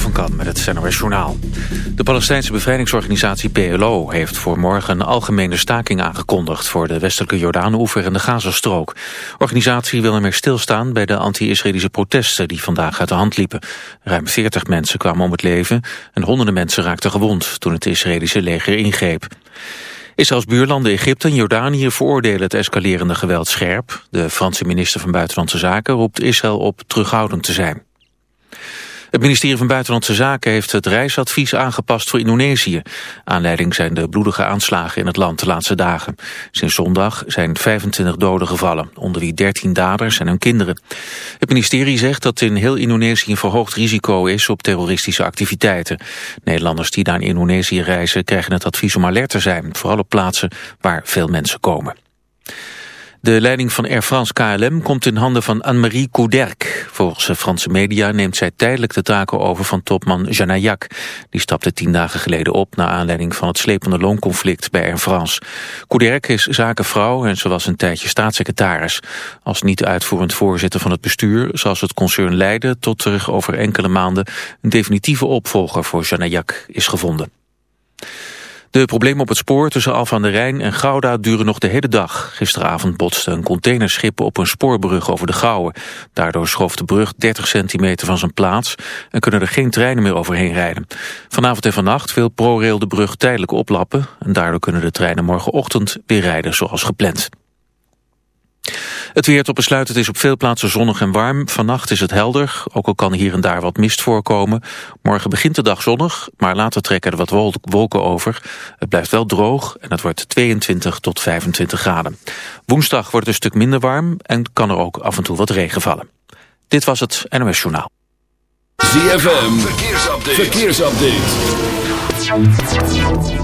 Van Kan met het NOS Journaal. De Palestijnse bevrijdingsorganisatie PLO heeft voor morgen een algemene staking aangekondigd voor de westelijke Jordaan-oever en de Gazastrook. De organisatie wil ermee stilstaan bij de anti-Israëlische protesten die vandaag uit de hand liepen. Ruim 40 mensen kwamen om het leven en honderden mensen raakten gewond toen het Israëlische leger ingreep. Israëls buurlanden Egypte en Jordanië veroordelen het escalerende geweld scherp. De Franse minister van Buitenlandse Zaken roept Israël op terughoudend te zijn. Het ministerie van Buitenlandse Zaken heeft het reisadvies aangepast voor Indonesië. Aanleiding zijn de bloedige aanslagen in het land de laatste dagen. Sinds zondag zijn 25 doden gevallen, onder wie 13 daders en hun kinderen. Het ministerie zegt dat in heel Indonesië een verhoogd risico is op terroristische activiteiten. Nederlanders die naar Indonesië reizen krijgen het advies om alert te zijn, vooral op plaatsen waar veel mensen komen. De leiding van Air France KLM komt in handen van Anne-Marie Couderc. Volgens de Franse media neemt zij tijdelijk de taken over van topman Janaillac. Die stapte tien dagen geleden op naar aanleiding van het slepende loonconflict bij Air France. Couderc is zakenvrouw en ze was een tijdje staatssecretaris. Als niet uitvoerend voorzitter van het bestuur zal ze het concern leiden tot er over enkele maanden een definitieve opvolger voor Janaillac is gevonden. De problemen op het spoor tussen Alphen aan de Rijn en Gouda duren nog de hele dag. Gisteravond botste een containerschip op een spoorbrug over de Gouwen. Daardoor schoof de brug 30 centimeter van zijn plaats en kunnen er geen treinen meer overheen rijden. Vanavond en vannacht wil ProRail de brug tijdelijk oplappen en daardoor kunnen de treinen morgenochtend weer rijden zoals gepland. Het weer tot besluit, het is op veel plaatsen zonnig en warm. Vannacht is het helder, ook al kan hier en daar wat mist voorkomen. Morgen begint de dag zonnig, maar later trekken er wat wolken over. Het blijft wel droog en het wordt 22 tot 25 graden. Woensdag wordt het een stuk minder warm en kan er ook af en toe wat regen vallen. Dit was het NOS Journaal. ZFM, verkeersupdate. verkeersupdate.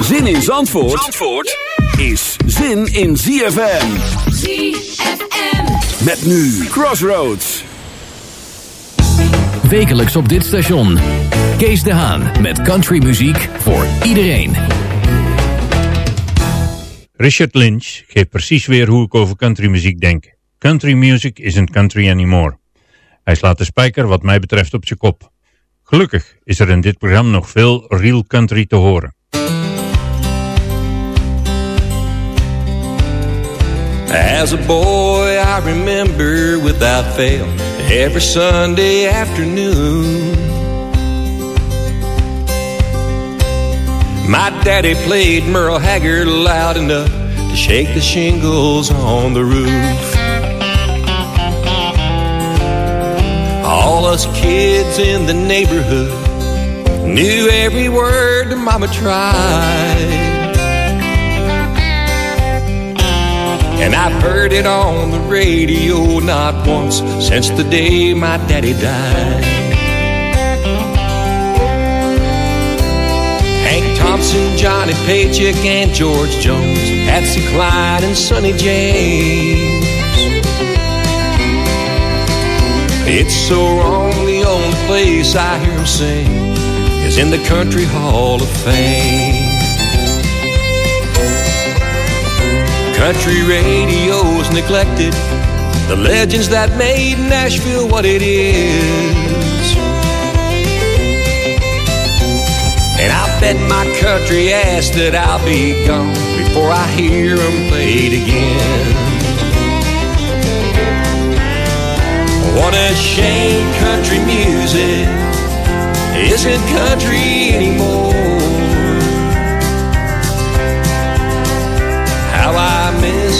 Zin in Zandvoort, Zandvoort is zin in ZFM. ZFM. Met nu Crossroads. Wekelijks op dit station. Kees de Haan met countrymuziek voor iedereen. Richard Lynch geeft precies weer hoe ik over countrymuziek denk. Country music isn't country anymore. Hij slaat de spijker wat mij betreft op zijn kop. Gelukkig is er in dit programma nog veel real country te horen. As a boy, I remember without fail every Sunday afternoon. My daddy played Merle Haggard loud enough to shake the shingles on the roof. All us kids in the neighborhood knew every word Mama tried. And I've heard it on the radio not once since the day my daddy died. Hank Thompson, Johnny Paycheck, and George Jones, Patsy Cline, and Sonny James. It's so wrong, the only place I hear him sing is in the Country Hall of Fame. Country radio's neglected, the legends that made Nashville what it is. And I bet my country ass that I'll be gone before I hear them played again. What a shame country music isn't country anymore.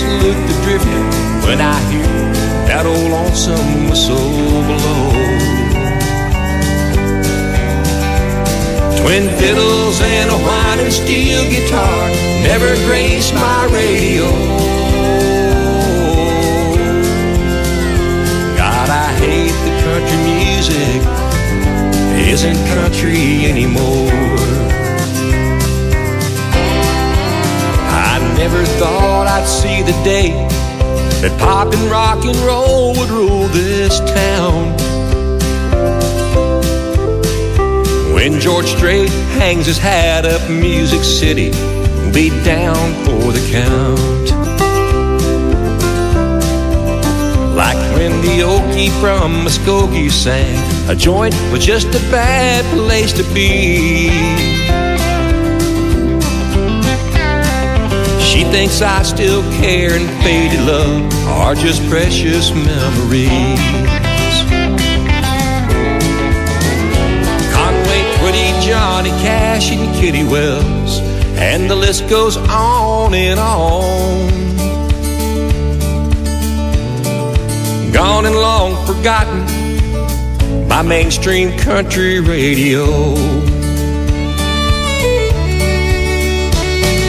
Luke the Drifter when I hear that old lonesome whistle blow. Twin fiddles and a whining steel guitar never graced my radio. God, I hate the country music isn't country anymore. Never thought I'd see the day that pop and rock and roll would rule this town. When George Strait hangs his hat up Music City, be down for the count. Like when the Okie from Muskogee sang, a joint was just a bad place to be. She thinks I still care and faded love are just precious memories. Conway Twitty, Johnny Cash, and Kitty Wells, and the list goes on and on. Gone and long forgotten by mainstream country radio.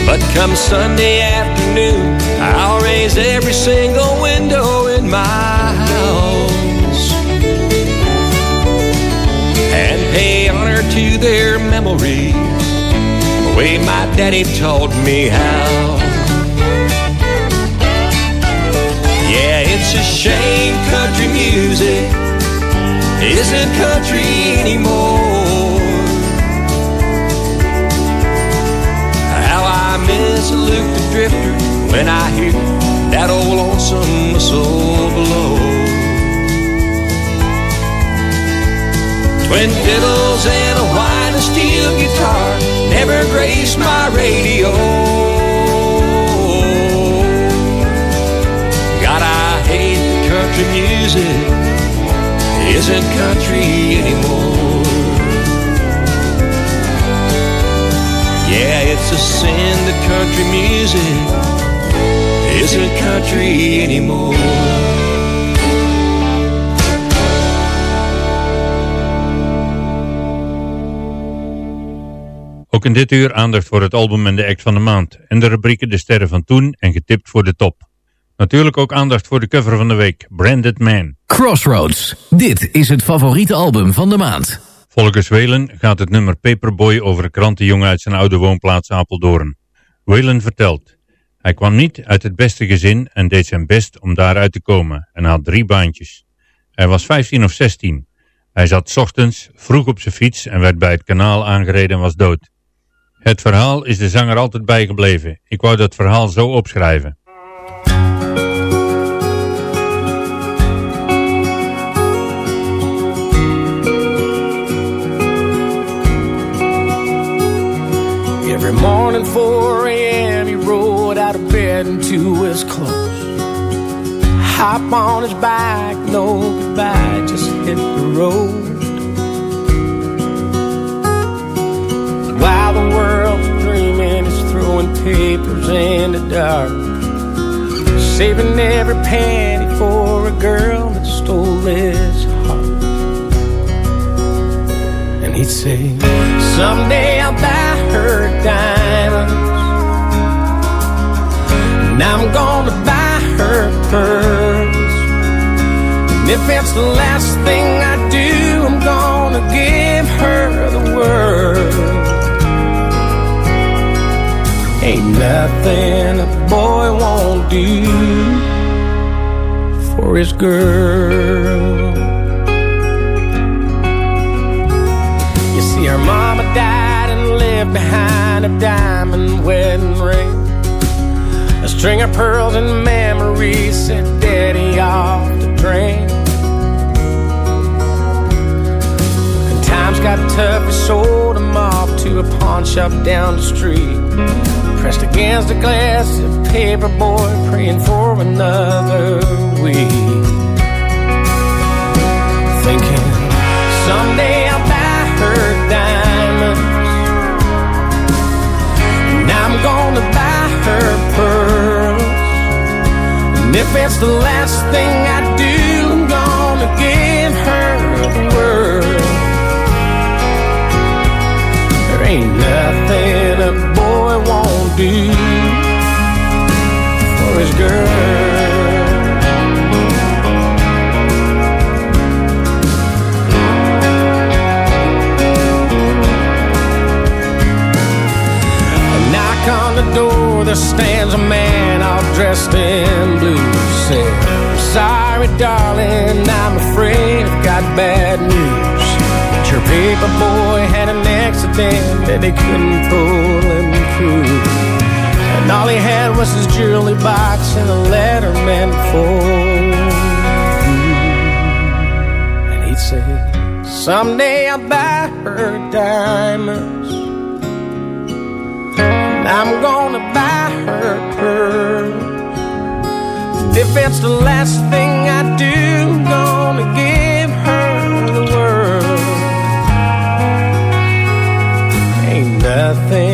But come Sunday afternoon, I'll raise every single window in my house and pay honor to their memories, the way my daddy taught me how. Yeah, it's a shame country music isn't country anymore. Luke the Drifter when I hear that old lonesome whistle blow. Twin fiddles and a white steel guitar never graced my radio. God, I hate country music isn't country anymore. Yeah, it's a sin that country music isn't country anymore. Ook in dit uur aandacht voor het album en de act van de maand. En de rubrieken De Sterren van Toen en Getipt voor de Top. Natuurlijk ook aandacht voor de cover van de week, Branded Man. Crossroads. Dit is het favoriete album van de maand. Volgens Whalen gaat het nummer Paperboy over een krantenjongen uit zijn oude woonplaats Apeldoorn. Whalen vertelt, hij kwam niet uit het beste gezin en deed zijn best om daaruit te komen en had drie baantjes. Hij was 15 of 16. Hij zat ochtends vroeg op zijn fiets en werd bij het kanaal aangereden en was dood. Het verhaal is de zanger altijd bijgebleven. Ik wou dat verhaal zo opschrijven. Morning, 4 a.m., he rode out of bed into his clothes. Hop on his bike, no goodbye, just hit the road. While the world's dreaming, he's throwing papers in the dark. Saving every penny for a girl that stole his heart. And he'd say, Someday I'll buy her diamonds. And I'm gonna buy her pearls. And if it's the last thing I do, I'm gonna give her the world. Ain't nothing a boy won't do for his girl. You see, her mama died and behind a diamond wedding ring. A string of pearls and memories sent daddy off the drink. When times got tough, we sold him off to a pawn shop down the street. Pressed against a glass, a paper boy praying for another week. Thinking someday And if it's the last thing I do, I'm gonna give her the world. There ain't nothing a boy won't do for his girl. There stands a man all dressed in blue. Said, I'm sorry, darling, I'm afraid I've got bad news. But your paper boy had an accident that they couldn't pull him through. And all he had was his jewelry box and a letter meant for you. And he'd say, Someday I'll buy her diamonds. I'm gonna buy her pearls. If it's the last thing I do, I'm gonna give her the world. Ain't nothing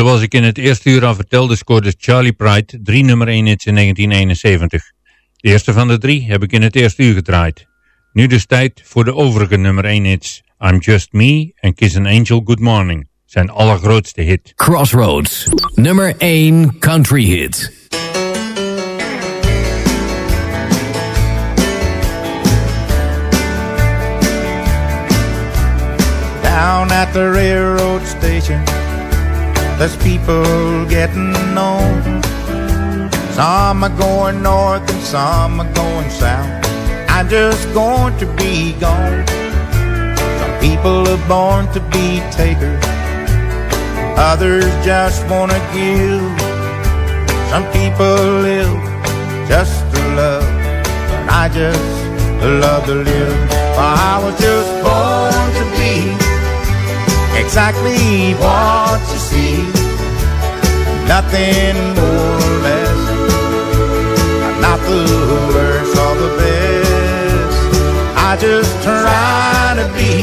Zoals ik in het eerste uur al vertelde scoorde Charlie Pride drie nummer 1 hits in 1971. De eerste van de drie heb ik in het eerste uur gedraaid. Nu dus tijd voor de overige nummer 1 hits. I'm Just Me en Kiss an Angel Good Morning. Zijn allergrootste hit. Crossroads, nummer 1 country hit. Down at the railroad station, there's people getting on. Some are going north and some are going south. I'm just going to be gone. Some people are born to be takers, others just want to give. Some people live just to love, but I just love to live. I was just born exactly what you see. Nothing more or less. I'm Not the worst or the best. I just try to be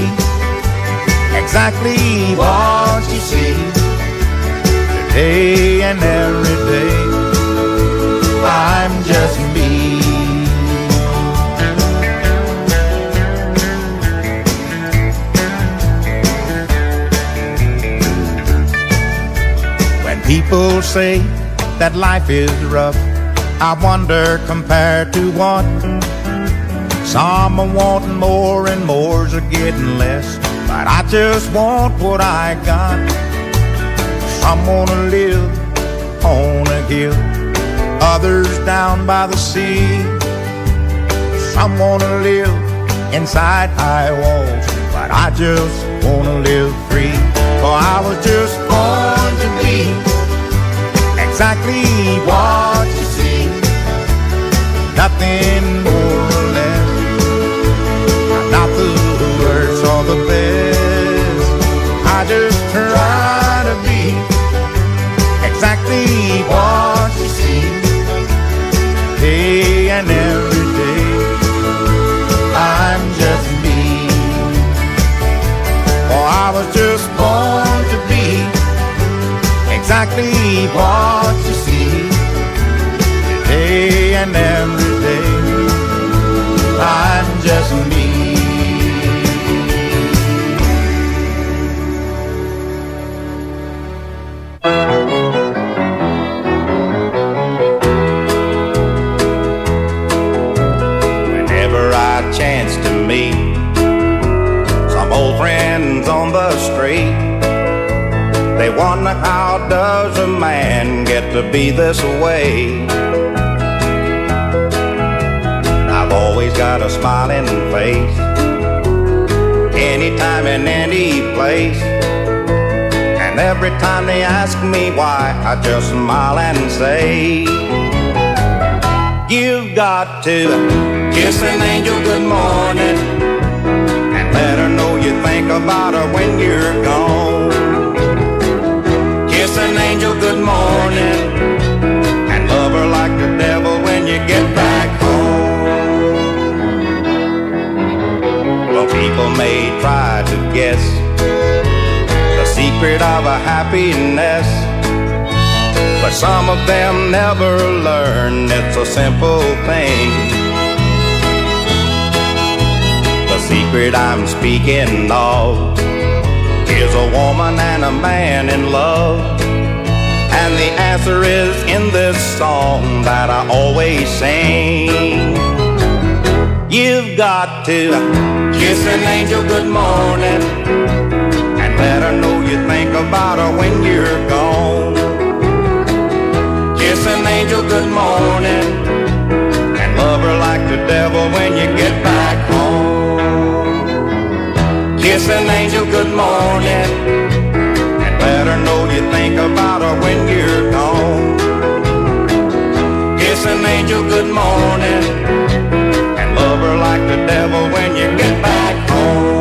exactly what you see. Today and every day. I'm just people say that life is rough, I wonder compared to what. Some are wanting more and more's are getting less, but I just want what I got. Some wanna live on a hill, others down by the sea. Some wanna live inside high walls, but I just wanna live free. For I was just born to be exactly what be this way? I've always got a smiling face, anytime in any place. And every time they ask me why, I just smile and say, You've got to kiss an angel good morning and let her know you think about her when you're gone. Kiss an angel good morning you get back home. Well, people may try to guess the secret of a happiness. But some of them never learn it's a simple thing. The secret I'm speaking of is a woman and a man in love. And the answer is in this song that I always sing. You've got to kiss an angel good morning and let her know you think about her when you're gone. Kiss an angel good morning and love her like the devil when you get back home. Kiss an angel good morning and let her know you think about her when you're gone. Kiss an angel good morning and love her like the devil when you get back home.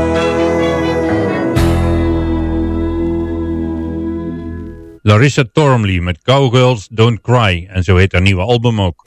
Larissa Tormey met Cowgirls Don't Cry en zo heet haar nieuwe album ook.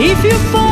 If you forget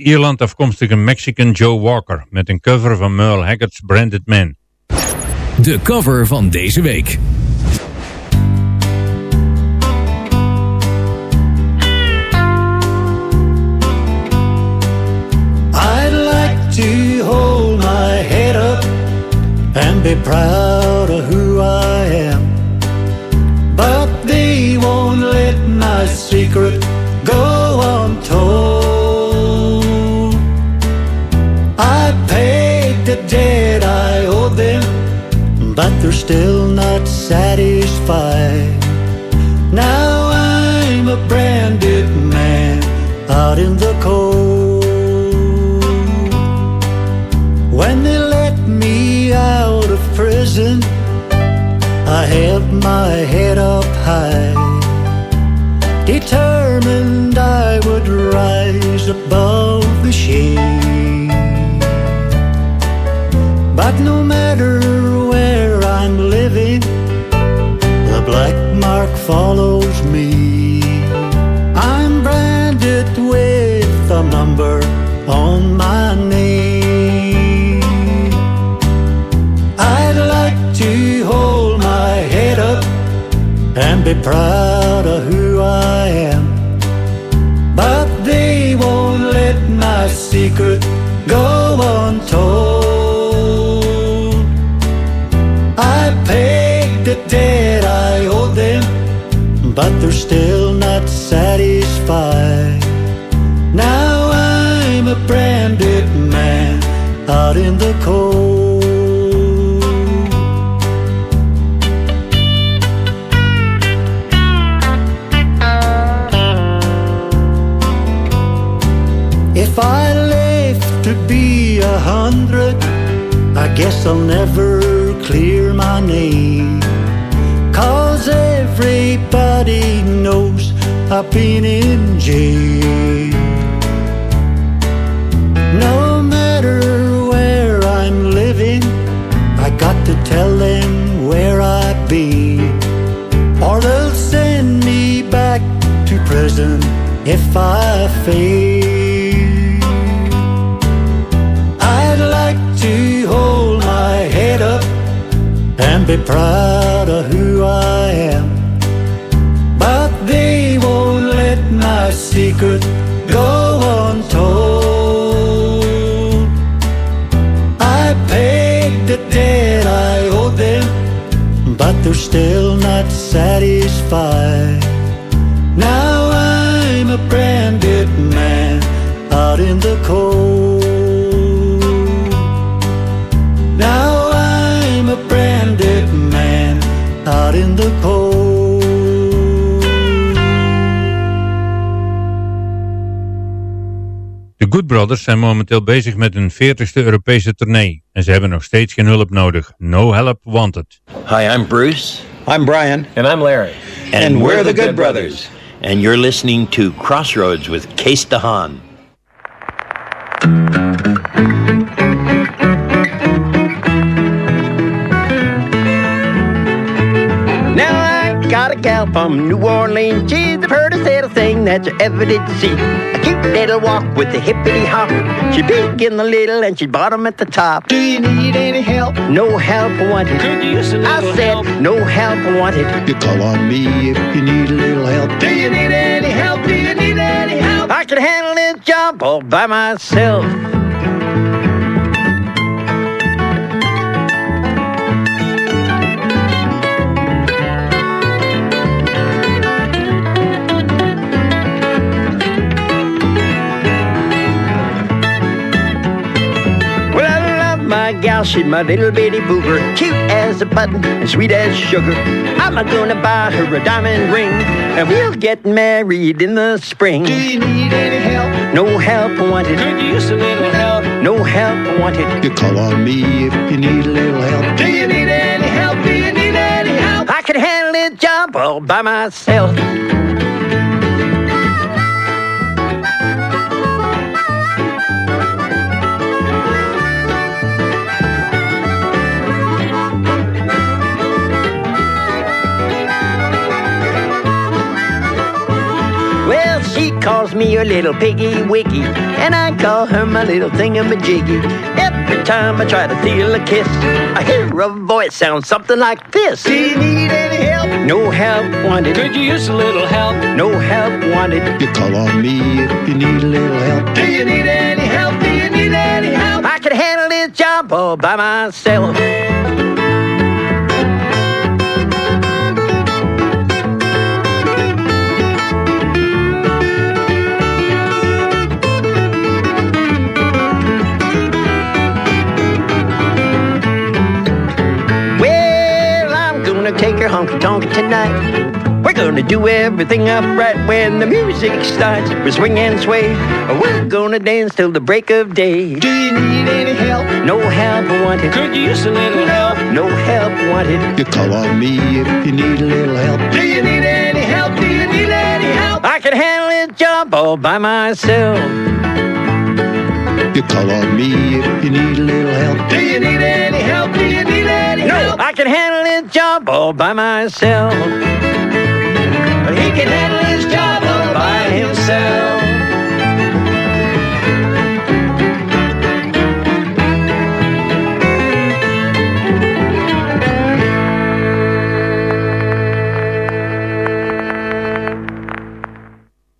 Ierland afkomstige Mexican Joe Walker met een cover van Merle Haggard's Branded Man. De cover van deze week. I'd like to hold my head up and be proud of who I am. But they won't let my secret but they're still not satisfied. Now I'm a branded man out in the cold. When they let me out of prison, I held my head up high, determined I would rise above the shame. But no matter I'm living, the black mark follows me. I'm branded with a number on my name. I'd like to hold my head up and be proud of who debt I owed them, but they're still not satisfied. Now I'm a branded man out in the cold. If I live to be a hundred, I guess I'll never clear my name. Everybody knows I've been in jail. No matter where I'm living, I got to tell them where I've been. Or they'll send me back to prison if I fail. I'd like to hold my head up and be proud of who I am. Secret go untold. I paid the debt I owed them, but they're still not satisfied. Now I'm a branded man out in the cold. Brothers zijn momenteel bezig met hun 40ste Europese tournee en ze hebben nog steeds geen hulp nodig. No help wanted. Hi, I'm Bruce. I'm Brian. And I'm Larry. And we're the Good Brothers. And you're listening to Crossroads with Case DeHaan. Now I got a gal from New Orleans. She's the prettiest little thing that you ever did see. Little walk with the hippity hop. She big in the little and she bottom at the top. Do you need any help? No help wanted. Could use a little I said help? no help wanted. You call on me if you need a little help. Do you need any help? Do you need any help? I can handle this job all by myself. Now she's my little bitty booger, cute as a button and sweet as sugar. I'm gonna buy her a diamond ring, and we'll get married in the spring. Do you need any help? No help wanted. Could you use a little help? No help wanted. You call on me if you need a little help. Do you need any help? Do you need any help? I can handle it job all by myself. Calls me her little piggy wiggy, and I call her my little thingamajiggy. Every time I try to steal a kiss, I hear a voice sound something like this. Do you need any help? No help wanted. Could you use a little help? No help wanted. You call on me if you need a little help. Do you need any help? Do you need any help? I can handle this job all by myself. Honky tonight. We're gonna do everything upright when the music starts. We swing and sway. We're gonna dance till the break of day. Do you need any help? No help wanted. Could you use a little help? No help wanted. You call on me if you need a little help. Do you need any help? Do you need any help? I can handle this job all by myself. You call on me if you need a little help. Do you need any help? Do you need any No? I can handle this job all by myself. He can handle his job all by himself.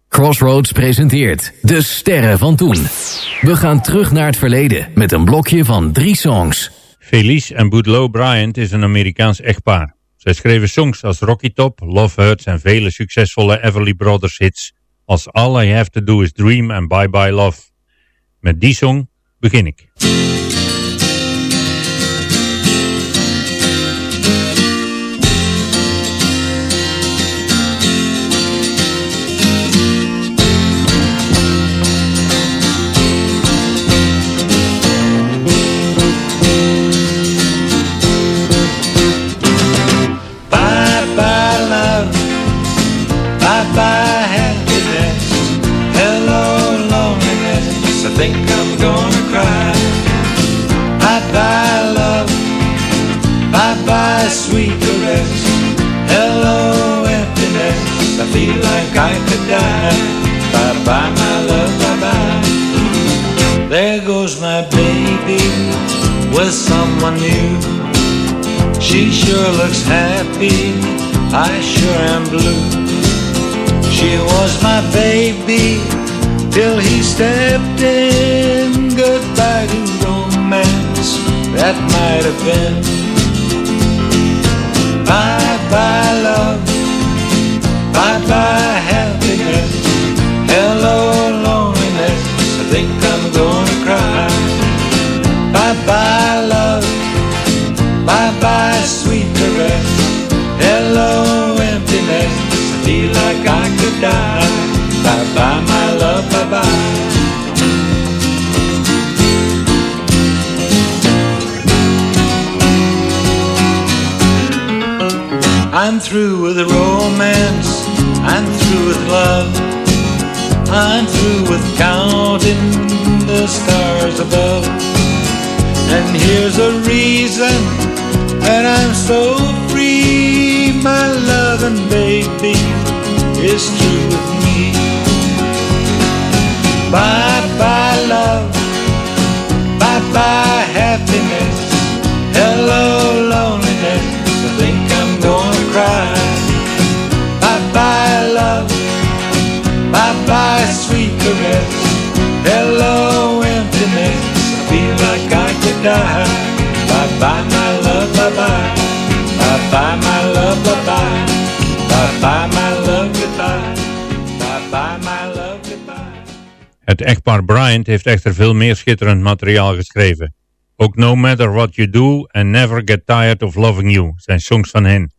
Crossroads presenteert De Sterren van Toen. We gaan terug naar het verleden met een blokje van drie songs. Felice en Boudleaux Bryant is een Amerikaans echtpaar. Zij schreven songs als Rocky Top, Love Hurts en vele succesvolle Everly Brothers hits als All I Have To Do Is Dream en Bye Bye Love. Met die song begin ik. With someone new. She sure looks happy, I sure am blue. She was my baby till he stepped in. Goodbye to romance, that might have been. Bye bye love, bye bye die. Bye bye, my love. Bye bye. I'm through with the romance. I'm through with love. I'm through with counting the stars above. And here's a reason that I'm so free. My loving baby is through with me. Bye bye, love. Bye bye, happiness. Hello, loneliness. I think I'm gonna cry. Bye bye, love. Bye bye, sweet caress. Hello, emptiness. I feel like I could die. Bye bye, my love, bye bye. Bye bye, my love, bye. Bye Het echtpaar Bryant heeft echter veel meer schitterend materiaal geschreven. Ook No Matter What You Do en Never Get Tired of Loving You zijn songs van hen.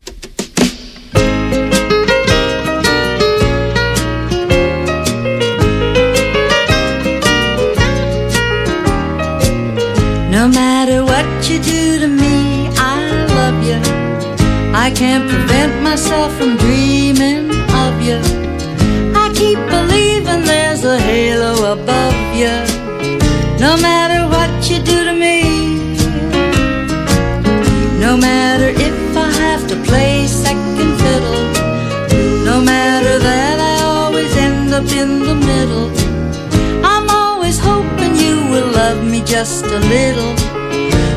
No matter what you do to me, I love you. I can't prevent myself from dreaming just a little,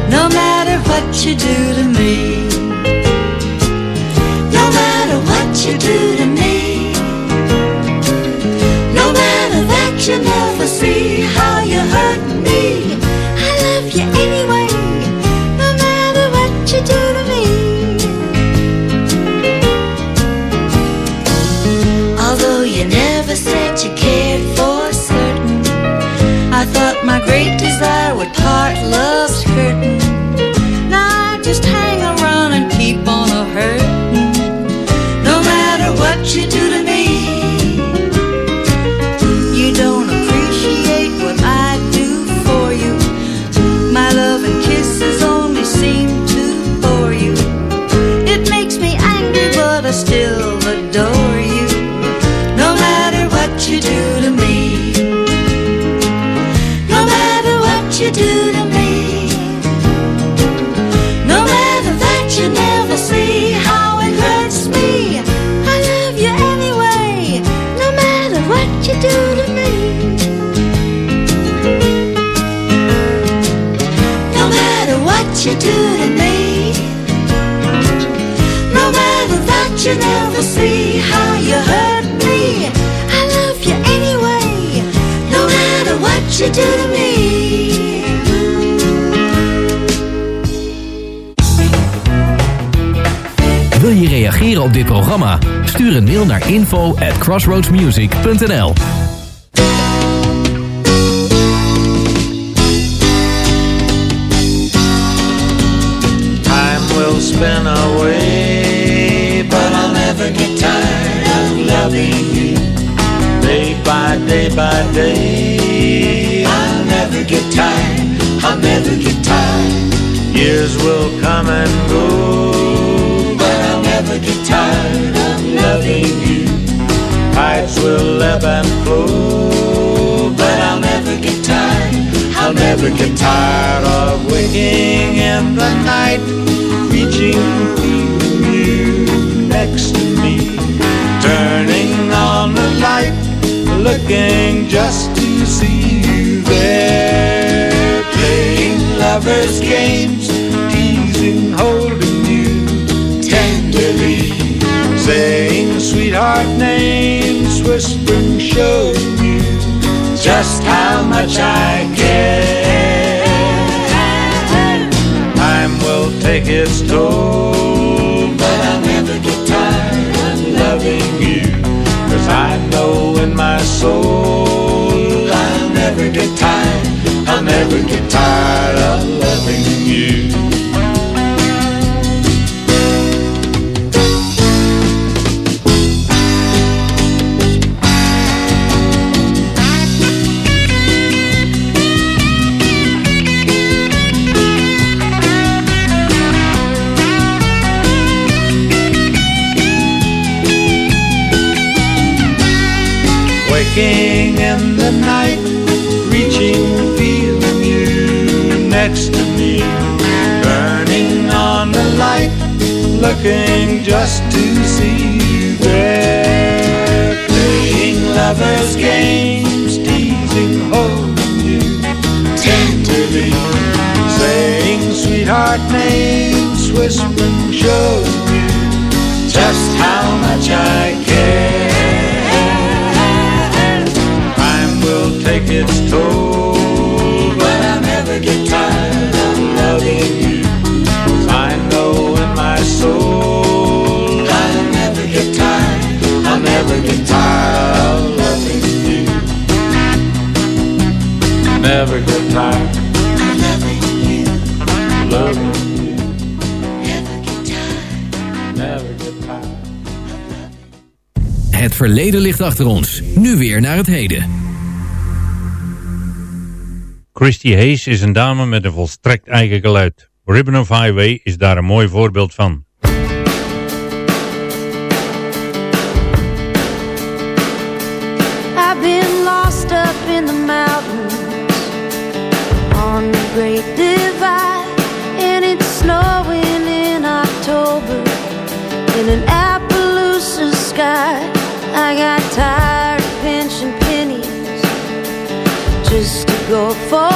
no matter what you do to me. No matter what you do to me, no matter that you never I love you anyway. Wil je reageren op dit programma? Stuur een mail naar info at crossroadsmusic.nl in the night, reaching, feeling you next to me, turning on the light, looking just to see you there, playing lovers' games, teasing, holding you tenderly, saying sweetheart names, whispering, showing you just how much I care. Take its toll, but I'll never get tired of loving you. Cause I know in my soul I'll never get tired, I'll never get tired of loving you. Looking just to see you there, playing lovers' games, teasing, holding you tenderly, saying sweetheart names, whispering, showing you just how much I care. never get tired. Never you. Never Het verleden ligt achter ons. Nu weer naar het heden. Christy Hayes is een dame met een volstrekt eigen geluid. Ribbon of Highway is daar een mooi voorbeeld van. Great Divide, and it's snowing in October in an Appaloosa sky. I got tired of pinching pennies just to go for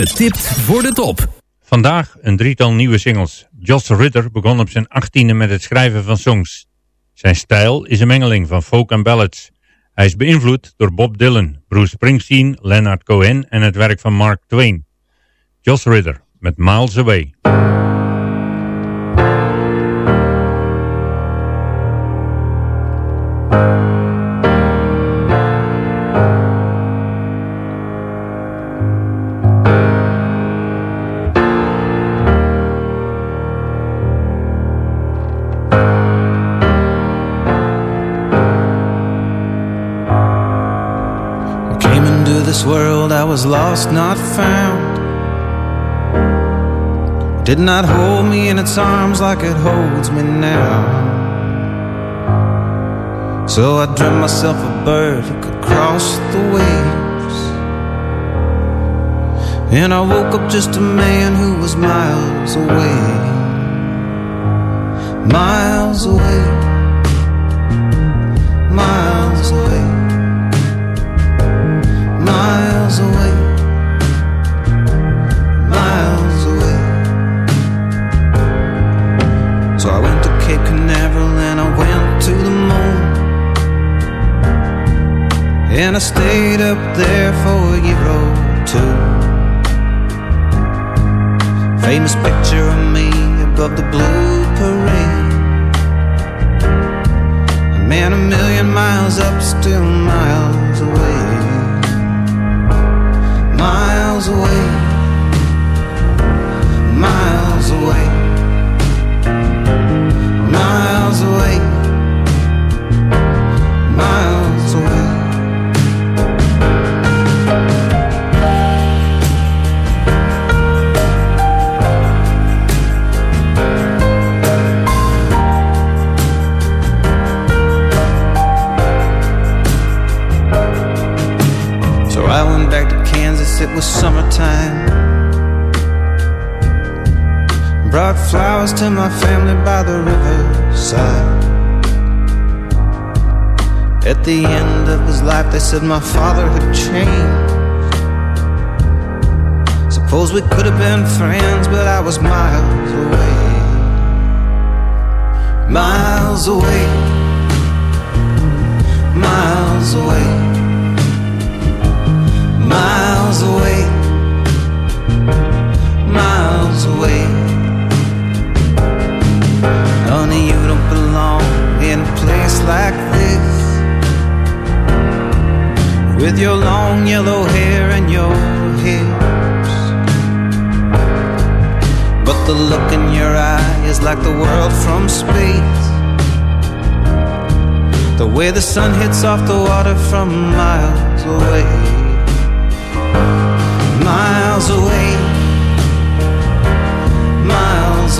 Getipt voor de top. Vandaag een drietal nieuwe singles. Joss Ritter begon op zijn achttiende met het schrijven van songs. Zijn stijl is een mengeling van folk en ballads. Hij is beïnvloed door Bob Dylan, Bruce Springsteen, Leonard Cohen en het werk van Mark Twain. Joss Ritter met Miles Away. Was lost, not found. did not hold me in its arms like it holds me now. So I dreamt myself a bird who could cross the waves. And I woke up just a man who was miles away. Miles away. Miles away. Miles away. So I went to Cape Canaveral and I went to the moon. And I stayed up there for a year or two. Famous picture of me above the blue parade. A man a million miles up, still miles Miles away. Miles away. Was summertime. Brought flowers to my family by the riverside. At the end of his life, they said my father had changed. Suppose we could have been friends, but I was miles away. Miles away. Miles away miles away, miles away. Honey, you don't belong in a place like this. With your long yellow hair and your hips. But the look in your eye is like the world from space. The way the sun hits off the water from miles away miles away,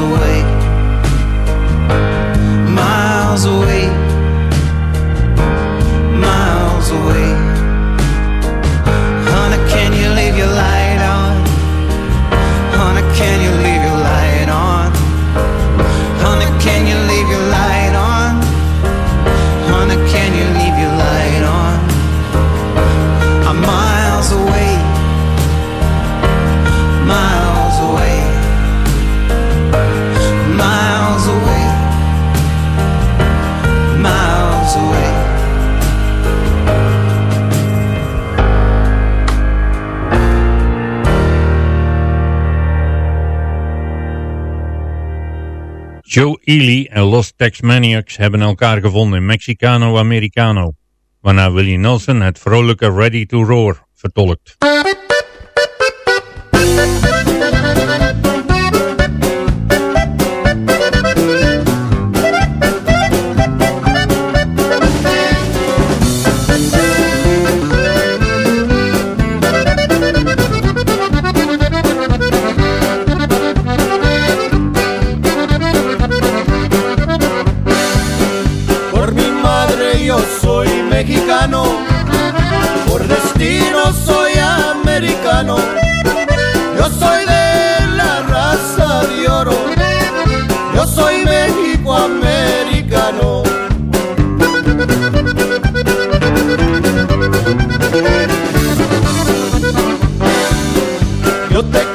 miles away, miles away, Ely en Lost Tex Maniacs hebben elkaar gevonden in Mexicano Americano, waarna Willie Nelson het vrolijke Ready to Roar vertolkt. Yo te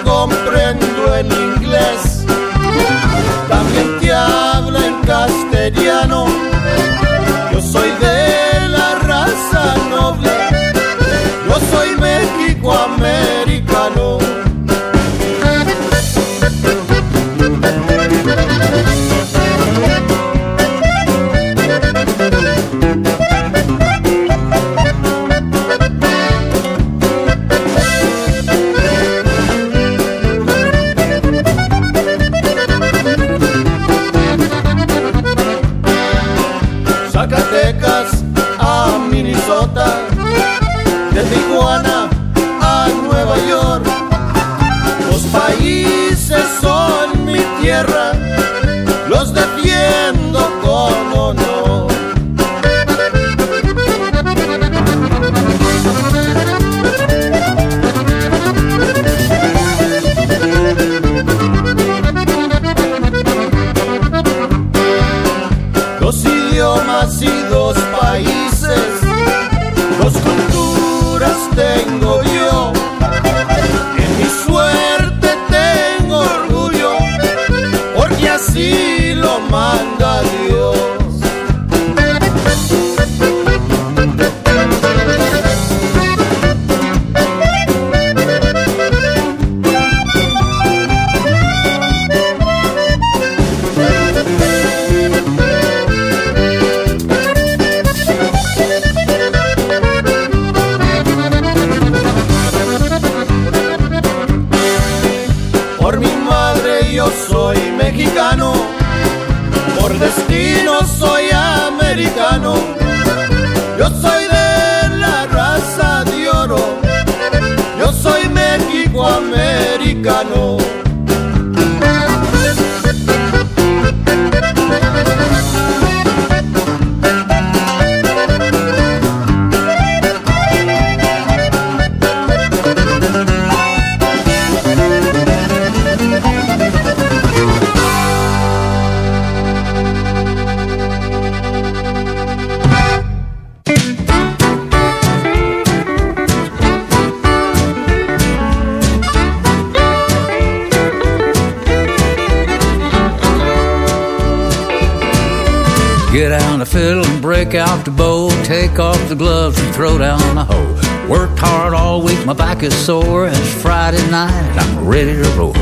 break out the bow. Take off the gloves and throw down the hoe. Worked hard all week, my back is sore. It's Friday night, I'm ready to roar.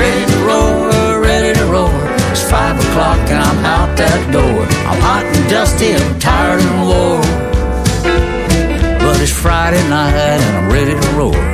Ready to roar, ready to roar. It's five o'clock and I'm out that door. I'm hot and dusty, I'm tired and wore. But it's Friday night and I'm ready to roar.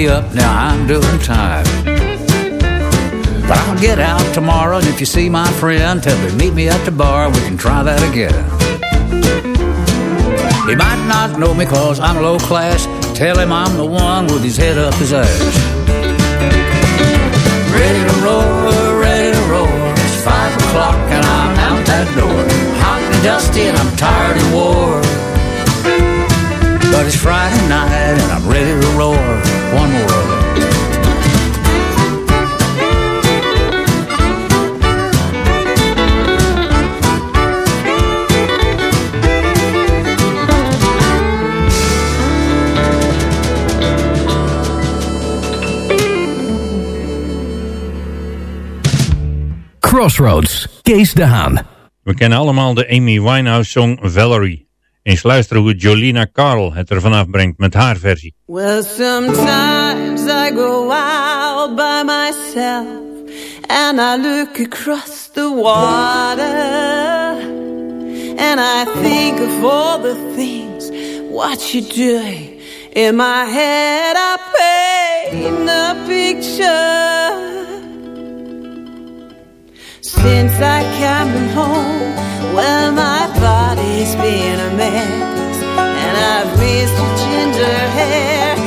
Me up. Now I'm doing time. But I'll get out tomorrow, and if you see my friend, tell him meet me at the bar. We can try that again. He might not know me cause I'm low class. Tell him I'm the one with his head up his ass. Ready to roll, ready to roll. It's five o'clock and I'm out that door. Hot and dusty and I'm tired and wore. But it's Friday night and I'm ready to roar. One more of it. Crossroads, Kees de Haan. We kennen allemaal de Amy Winehouse-song Valerie. Eens luisteren hoe Jolina Carl het ervan afbrengt met haar versie. Well, sometimes I go wild by myself and I look across the water and I think of all the things what you're doing. In my head, I paint a picture. Since I came home, well, my body's been a mess, and I've missed your ginger hair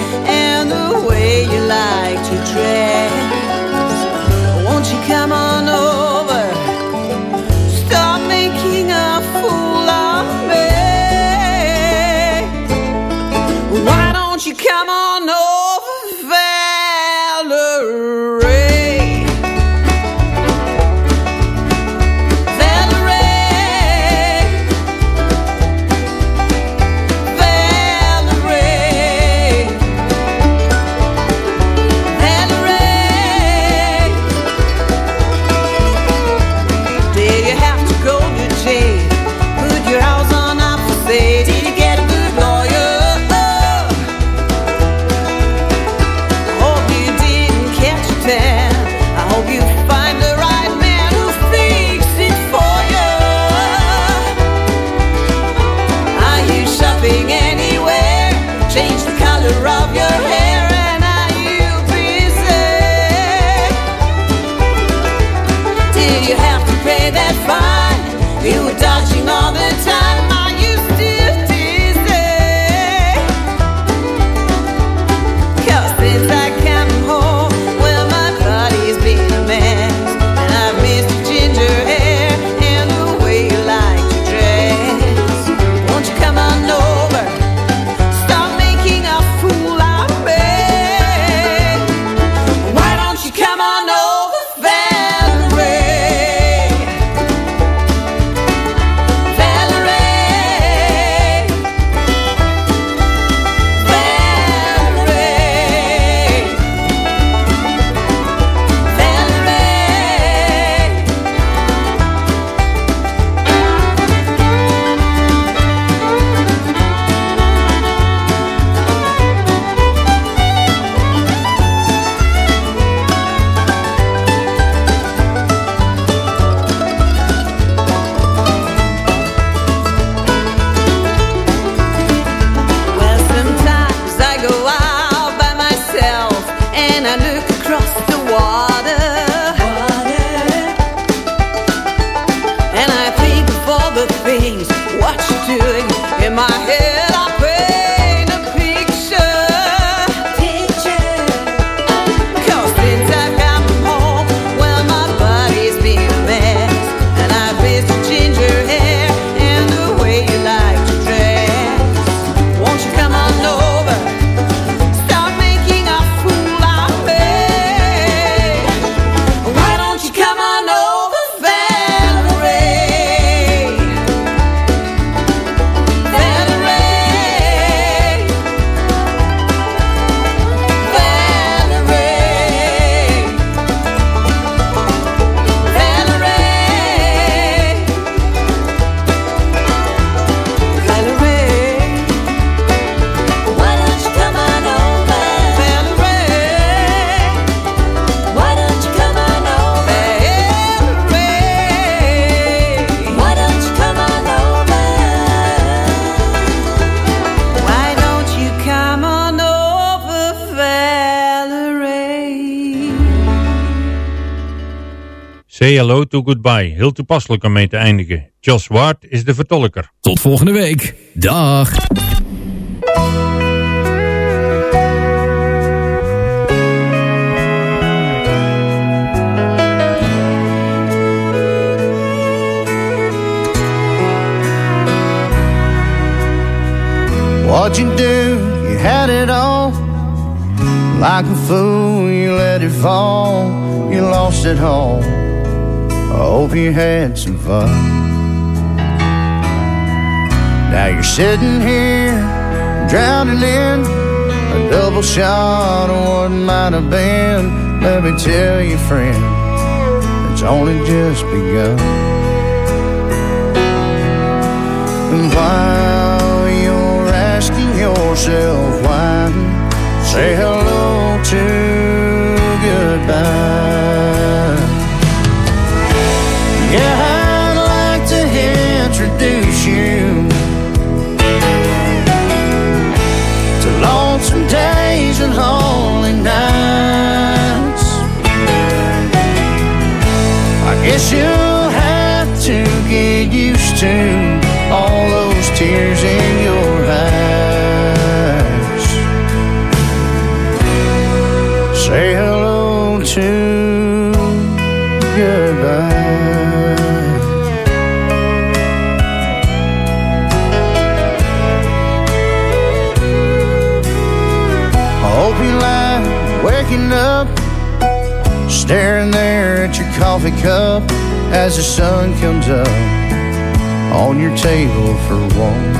to goodbye. Heel toepasselijk om mee te eindigen. Josh Ward is de vertolker. Tot volgende week. Dag. What'd you do? You had it all. Like a fool, you let it fall. You lost it all. Hope you had some fun. Now you're sitting here, drowning in a double shot of what might have been. Let me tell you, friend, it's only just begun. And while you're asking yourself why, say hello to goodbye. Staring there at your coffee cup as the sun comes up on your table for one.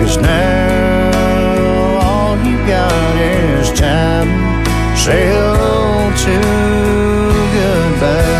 Cause now all you got is time. Say hello to goodbye.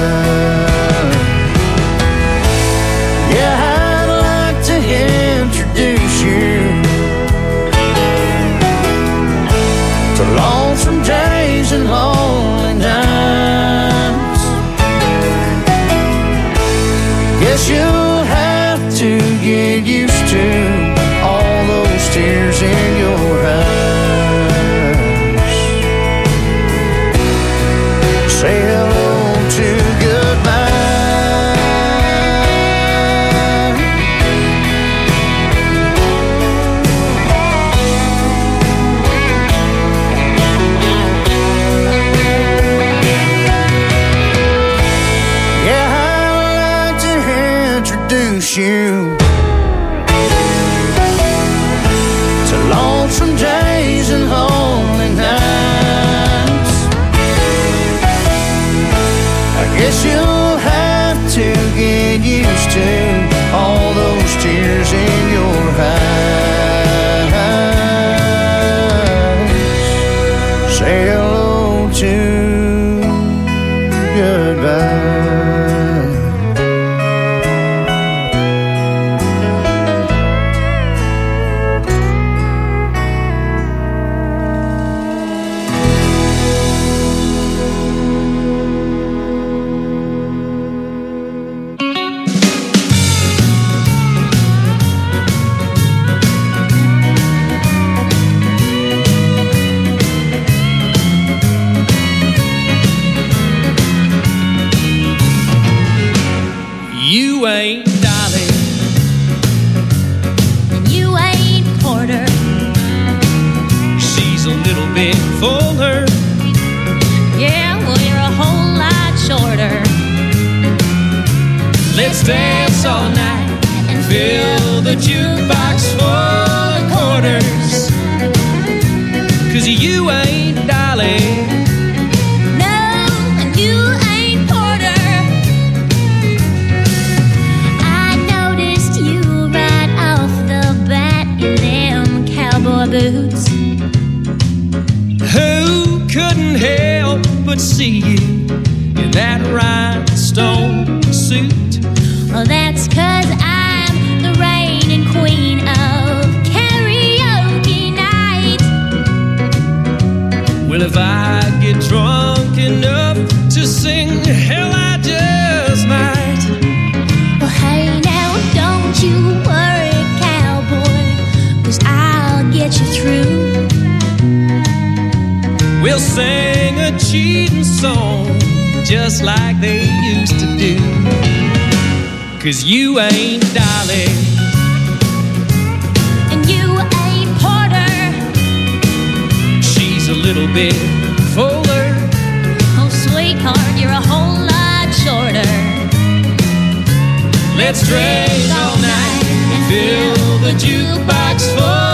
A little bit fuller. Yeah, well, you're a whole lot shorter. Let's dance all night and fill the jukebox full of quarters. Cause you ain't Dolly. But see you in that rhinestone suit? Well, that's cause I'm the reigning queen of karaoke night. Well, if I get drunk enough to sing, hell, I We'll sing a cheating song just like they used to do. Cause you ain't Dolly. And you ain't Porter. She's a little bit fuller. Oh, sweetheart, you're a whole lot shorter. Let's drink all night and fill the jukebox full